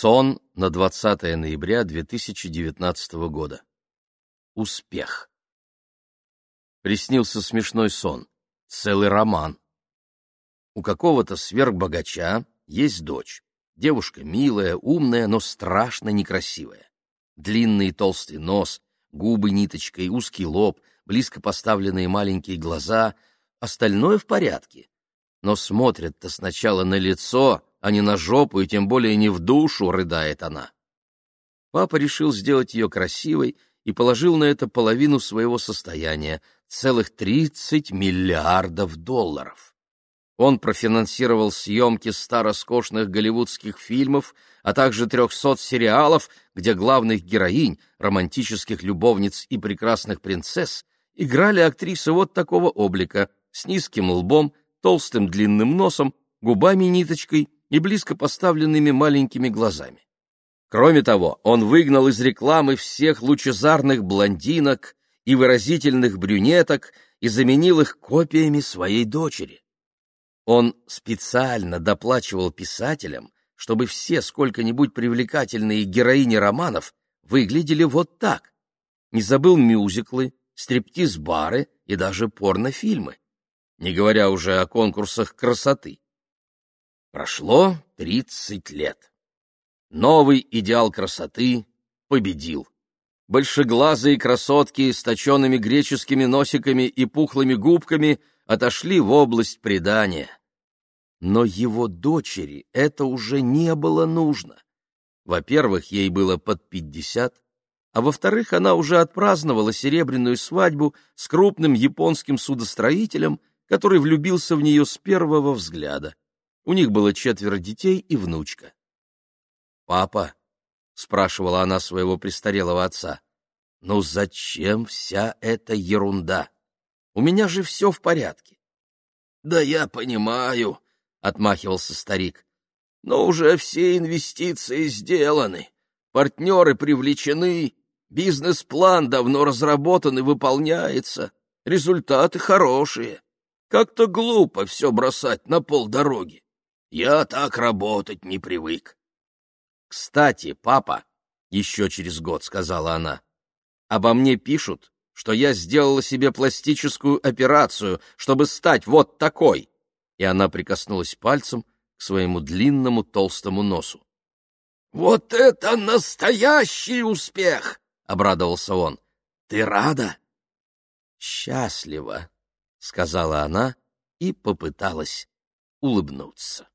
Сон на 20 ноября 2019 года. Успех. Приснился смешной сон. Целый роман. У какого-то сверхбогача есть дочь. Девушка милая, умная, но страшно некрасивая. Длинный толстый нос, губы ниточкой, узкий лоб, близко поставленные маленькие глаза. Остальное в порядке. Но смотрят-то сначала на лицо, а не на жопу, и тем более не в душу, рыдает она. Папа решил сделать ее красивой и положил на это половину своего состояния, целых 30 миллиардов долларов. Он профинансировал съемки ста роскошных голливудских фильмов, а также трехсот сериалов, где главных героинь, романтических любовниц и прекрасных принцесс играли актрисы вот такого облика, с низким лбом, толстым длинным носом, губами-ниточкой и близко поставленными маленькими глазами. Кроме того, он выгнал из рекламы всех лучезарных блондинок и выразительных брюнеток и заменил их копиями своей дочери. Он специально доплачивал писателям, чтобы все сколько-нибудь привлекательные героини романов выглядели вот так. Не забыл мюзиклы, стриптиз-бары и даже порнофильмы, не говоря уже о конкурсах красоты. Прошло тридцать лет. Новый идеал красоты победил. Большеглазые красотки с точенными греческими носиками и пухлыми губками отошли в область предания. Но его дочери это уже не было нужно. Во-первых, ей было под пятьдесят, а во-вторых, она уже отпраздновала серебряную свадьбу с крупным японским судостроителем, который влюбился в нее с первого взгляда. У них было четверо детей и внучка. «Папа», — спрашивала она своего престарелого отца, — «ну зачем вся эта ерунда? У меня же все в порядке». «Да я понимаю», — отмахивался старик, — «но уже все инвестиции сделаны, партнеры привлечены, бизнес-план давно разработан и выполняется, результаты хорошие. Как-то глупо все бросать на полдороги. Я так работать не привык. — Кстати, папа, — еще через год сказала она, — обо мне пишут, что я сделала себе пластическую операцию, чтобы стать вот такой. И она прикоснулась пальцем к своему длинному толстому носу. — Вот это настоящий успех! — обрадовался он. — Ты рада? — Счастлива, — сказала она и попыталась улыбнуться.